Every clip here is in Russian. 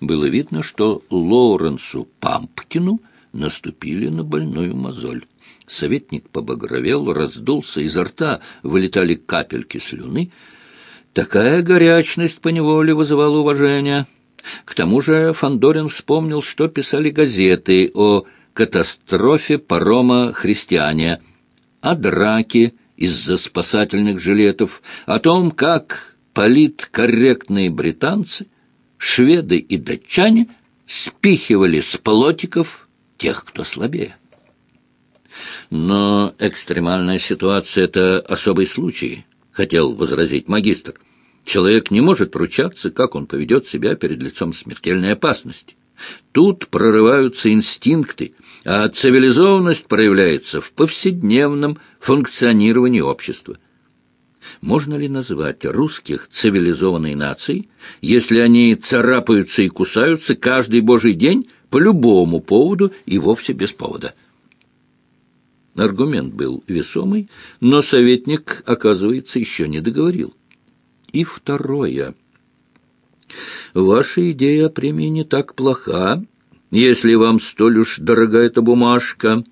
Было видно, что Лоуренсу Пампкину наступили на больную мозоль. Советник побагровел, раздулся, изо рта вылетали капельки слюны. Такая горячность поневоле вызывала уважение. К тому же Фандорин вспомнил, что писали газеты о катастрофе парома «Христиане», о драке из-за спасательных жилетов, о том, как политкорректные британцы, шведы и датчане спихивали с плотиков тех, кто слабее. Но экстремальная ситуация — это особый случай, — хотел возразить магистр. Человек не может ручаться, как он поведет себя перед лицом смертельной опасности. Тут прорываются инстинкты, а цивилизованность проявляется в повседневном функционировании общества. Можно ли назвать русских цивилизованной нацией, если они царапаются и кусаются каждый божий день по любому поводу и вовсе без повода? Аргумент был весомый, но советник, оказывается, еще не договорил. И второе. Ваша идея о премии не так плоха, если вам столь уж дорога эта бумажка.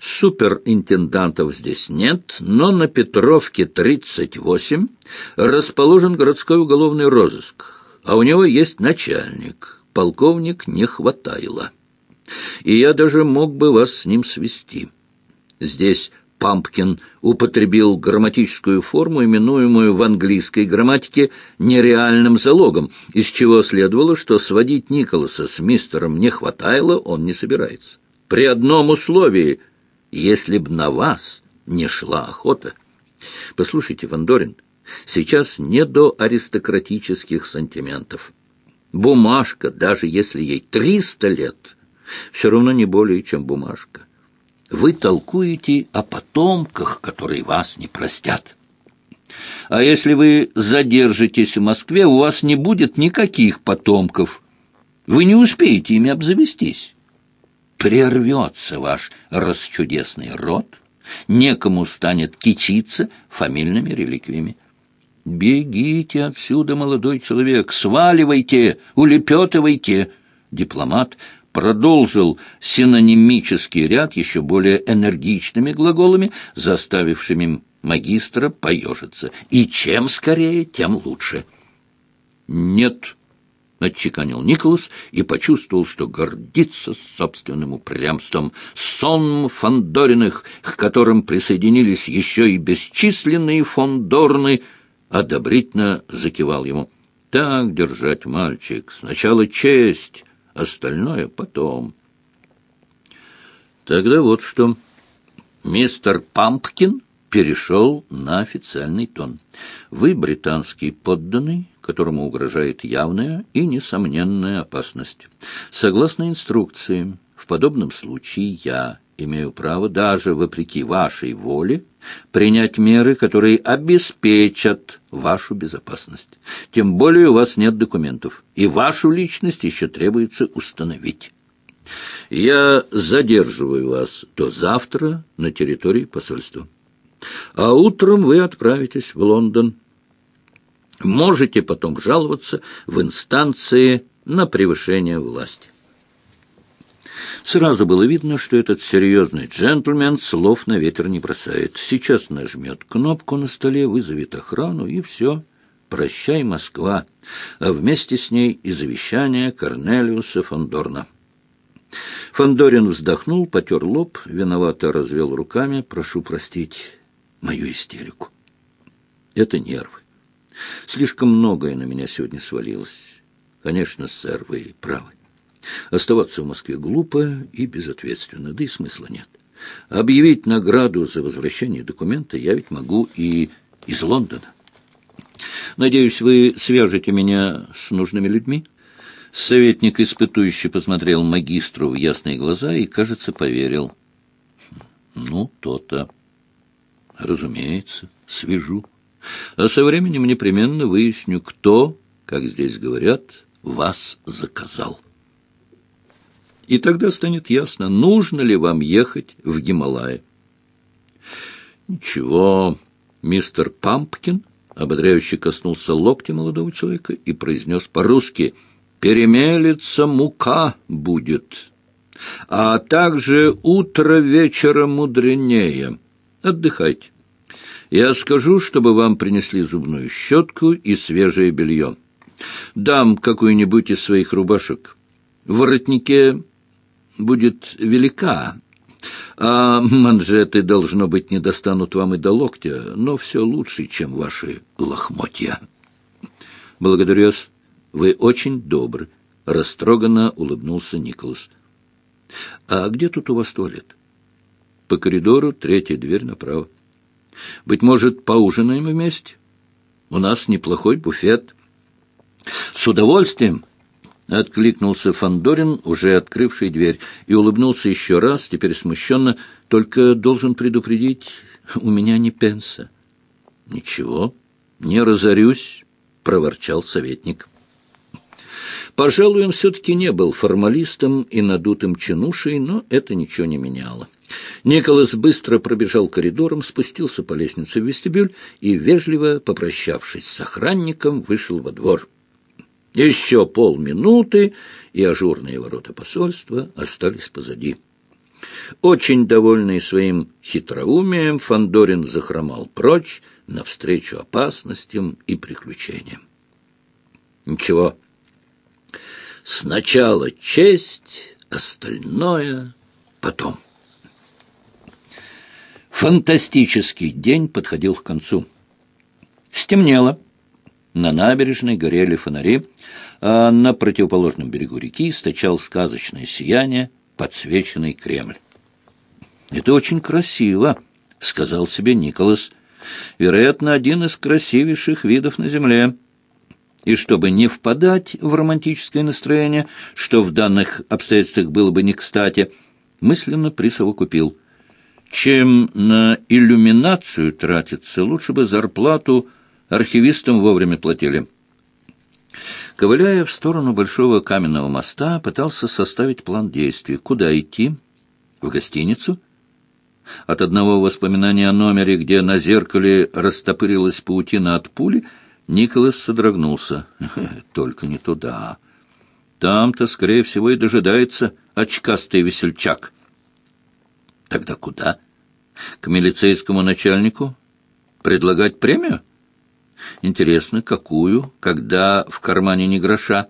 Суперинтендантов здесь нет, но на Петровке 38 расположен городской уголовный розыск, а у него есть начальник, полковник Нехватайло. И я даже мог бы вас с ним свести. Здесь Пампкин употребил грамматическую форму, именуемую в английской грамматике нереальным залогом, из чего следовало, что сводить Николаса с мистером не хватало, он не собирается. При одном условии, если б на вас не шла охота. Послушайте, Вандорин, сейчас не до аристократических сантиментов. Бумажка, даже если ей триста лет, все равно не более, чем бумажка вы толкуете о потомках, которые вас не простят. А если вы задержитесь в Москве, у вас не будет никаких потомков. Вы не успеете ими обзавестись. Прервется ваш расчудесный род, некому станет кичиться фамильными реликвиями. Бегите отсюда, молодой человек, сваливайте, улепетывайте. Дипломат продолжил синонимический ряд еще более энергичными глаголами, заставившими магистра поежиться. И чем скорее, тем лучше. «Нет», — отчеканил Николас и почувствовал, что гордится собственным упрямством. Сон Фандориных, к которым присоединились еще и бесчисленные фондорны, одобрительно закивал ему. «Так держать, мальчик, сначала честь» остальное потом. Тогда вот что. Мистер Пампкин перешел на официальный тон. Вы британский подданный, которому угрожает явная и несомненная опасность. Согласно инструкции, в подобном случае я имею право, даже вопреки вашей воле, принять меры, которые обеспечат вашу безопасность. Тем более у вас нет документов, и вашу личность еще требуется установить. Я задерживаю вас до завтра на территории посольства. А утром вы отправитесь в Лондон. Можете потом жаловаться в инстанции на превышение власти. Сразу было видно, что этот серьезный джентльмен слов на ветер не бросает. Сейчас нажмет кнопку на столе, вызовет охрану, и все. Прощай, Москва. А вместе с ней и завещание Корнелиуса Фондорна. Фондорин вздохнул, потер лоб, виновато развел руками. Прошу простить мою истерику. Это нервы. Слишком многое на меня сегодня свалилось. Конечно, сэр, вы правы. Оставаться в Москве глупо и безответственно, да и смысла нет. Объявить награду за возвращение документа я ведь могу и из Лондона. Надеюсь, вы свяжете меня с нужными людьми? Советник испытующий посмотрел магистру в ясные глаза и, кажется, поверил. Ну, то-то. Разумеется, свяжу. А со временем непременно выясню, кто, как здесь говорят, вас заказал. И тогда станет ясно, нужно ли вам ехать в Гималаи. Ничего, мистер Пампкин ободряюще коснулся локтя молодого человека и произнес по-русски перемелится мука будет, а также утро вечера мудренее. Отдыхайте. Я скажу, чтобы вам принесли зубную щетку и свежее белье. Дам какую-нибудь из своих рубашек. В воротнике будет велика, а манжеты, должно быть, не достанут вам и до локтя, но все лучше, чем ваши лохмотья. Благодарю вас. Вы очень добры. Растроганно улыбнулся Николас. А где тут у вас туалет? По коридору, третья дверь направо. Быть может, поужинаем вместе? У нас неплохой буфет. С удовольствием, откликнулся Фандорин, уже открывший дверь, и улыбнулся еще раз, теперь смущенно, только должен предупредить, у меня не пенса. Ничего, не разорюсь, проворчал советник. Пожалуй, он все-таки не был формалистом и надутым чинушей, но это ничего не меняло. Николас быстро пробежал коридором, спустился по лестнице в вестибюль и, вежливо попрощавшись с охранником, вышел во двор. Еще полминуты, и ажурные ворота посольства остались позади. Очень довольный своим хитроумием, Фандорин захромал прочь навстречу опасностям и приключениям. Ничего. Сначала честь, остальное потом. Фантастический день подходил к концу. Стемнело. На набережной горели фонари, а на противоположном берегу реки источал сказочное сияние подсвеченный Кремль. «Это очень красиво», — сказал себе Николас. «Вероятно, один из красивейших видов на Земле». И чтобы не впадать в романтическое настроение, что в данных обстоятельствах было бы не кстати, мысленно присовокупил. Чем на иллюминацию тратиться, лучше бы зарплату архивистам вовремя платили. Ковыляя в сторону большого каменного моста, пытался составить план действий. Куда идти? В гостиницу? От одного воспоминания о номере, где на зеркале растопырилась паутина от пули, Николас содрогнулся. Только не туда. Там-то, скорее всего, и дожидается очкастый весельчак. Тогда куда? К милицейскому начальнику? Предлагать премию? Интересно, какую, когда в кармане не гроша?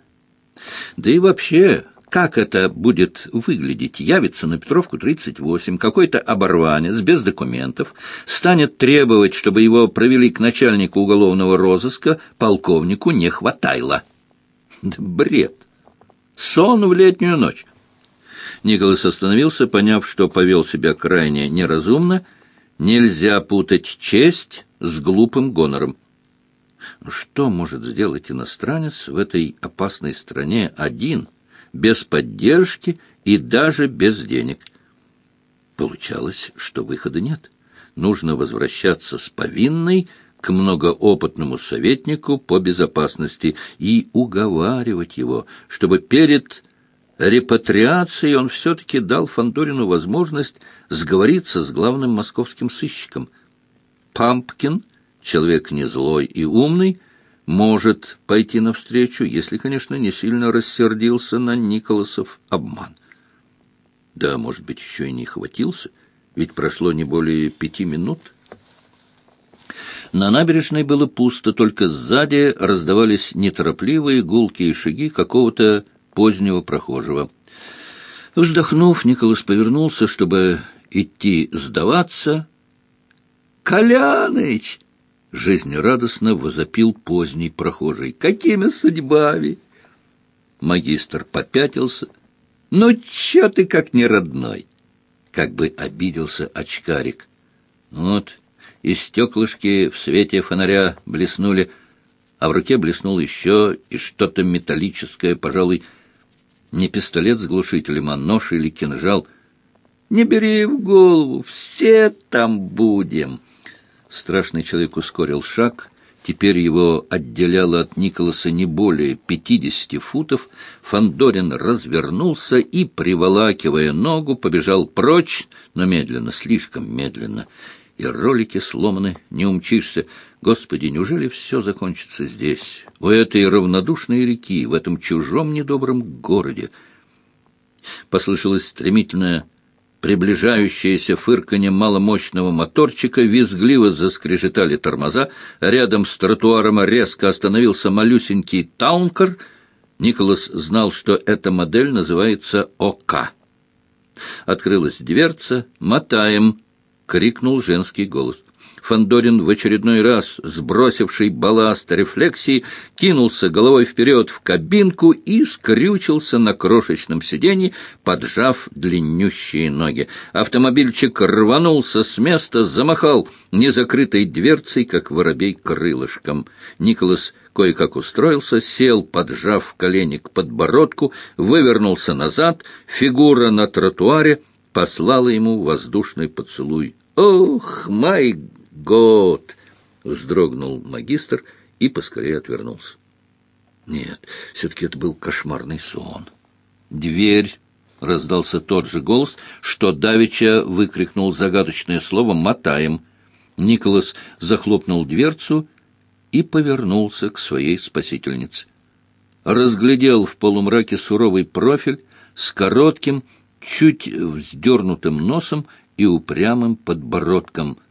Да и вообще, как это будет выглядеть? Явится на Петровку 38, какой-то оборванец без документов, станет требовать, чтобы его провели к начальнику уголовного розыска, полковнику не хватайло. Да бред! Сон в летнюю ночь. Николас остановился, поняв, что повел себя крайне неразумно. Нельзя путать честь с глупым гонором. Что может сделать иностранец в этой опасной стране один — без поддержки и даже без денег. Получалось, что выхода нет. Нужно возвращаться с повинной к многоопытному советнику по безопасности и уговаривать его, чтобы перед репатриацией он все-таки дал Фандорину возможность сговориться с главным московским сыщиком. Пампкин, человек не злой и умный, может пойти навстречу, если, конечно, не сильно рассердился на Николасов обман. Да, может быть, еще и не хватился, ведь прошло не более пяти минут. На набережной было пусто, только сзади раздавались неторопливые гулкие шаги какого-то позднего прохожего. Вздохнув, Николас повернулся, чтобы идти сдаваться. «Коляныч!» жизнерадостно возопил поздний прохожий. «Какими судьбами?» Магистр попятился. «Ну, чё ты как не родной?» Как бы обиделся очкарик. Вот, и стеклышки в свете фонаря блеснули, а в руке блеснул еще и что-то металлическое, пожалуй, не пистолет с глушителем, а нож или кинжал. «Не бери в голову, все там будем!» Страшный человек ускорил шаг. Теперь его отделяло от Николаса не более пятидесяти футов. Фандорин развернулся и, приволакивая ногу, побежал прочь, но медленно, слишком медленно. и ролики сломаны, не умчишься. Господи, неужели все закончится здесь, у этой равнодушной реки, в этом чужом недобром городе? Послышалось стремительное приближающееся фырканье маломощного моторчика, визгливо заскрежетали тормоза, рядом с тротуаром резко остановился малюсенький таункар. Николас знал, что эта модель называется ОК. Открылась дверца. «Мотаем!» — крикнул женский голос. Фандорин в очередной раз, сбросивший балласт рефлексии, кинулся головой вперед в кабинку и скрючился на крошечном сиденье, поджав длиннющие ноги. Автомобильчик рванулся с места, замахал незакрытой дверцей, как воробей крылышком. Николас кое-как устроился, сел, поджав колени к подбородку, вывернулся назад, фигура на тротуаре послала ему воздушный поцелуй. «Ох, май год!» — вздрогнул магистр и поскорее отвернулся. Нет, все-таки это был кошмарный сон. «Дверь!» — раздался тот же голос, что Давича выкрикнул загадочное слово «мотаем». Николас захлопнул дверцу и повернулся к своей спасительнице. Разглядел в полумраке суровый профиль с коротким, чуть вздернутым носом и упрямым подбородком —